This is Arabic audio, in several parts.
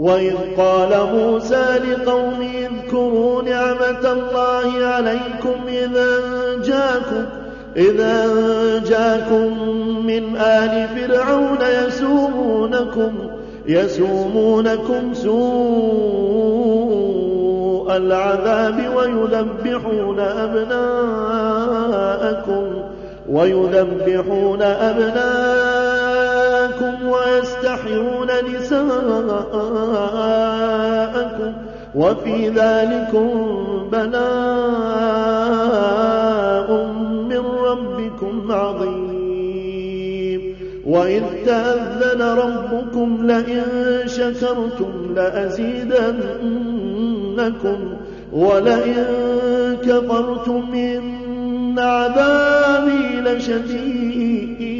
وإذ قال موسى لقوم اذكروا نعمة الله عليكم إذا جاكم إذا جاكم من آل فرعون يسومونكم يسومونكم سوء العذاب ويذبحون أبناءكم ويذبحون أبناءكم ويستحيون نساءكم وفي ذلكم بلاء من ربكم عظيم. وإذ تأذن ربكم لئن شكرتم لأزيدنكم ولئن كفرتم إن عذابي لشديد.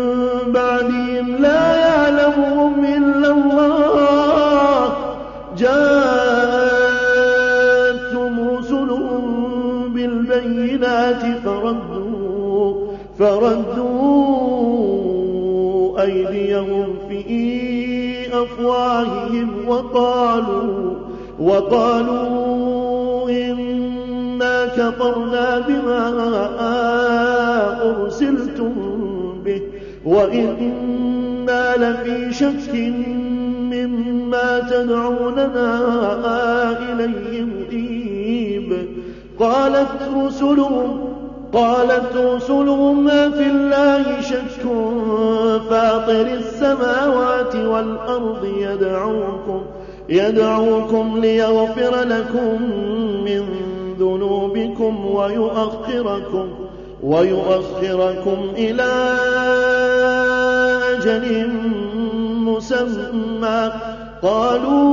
بعدهم لا يعلمهم إلا الله. جاءتهم رسلهم بالبينات فردوا فردوا أيديهم في أفواههم وقالوا وقالوا إنا كفرنا بما وإنا لفي شك مما تدعوننا إليه مريب قالت رسلهم قالت رسلهم في الله شك فاطر السماوات والأرض يدعوكم يدعوكم ليغفر لكم من ذنوبكم ويؤخركم ويؤخركم إلى أجل مسمى. قالوا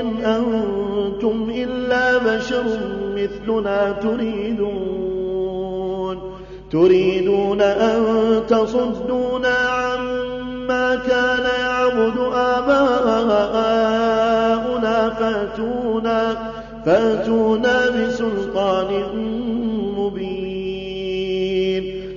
إن أنتم إلا بشر مثلنا تريدون. تريدون أن تصدونا عما كان يعبد آباؤنا. فأتونا فأتونا بسلطان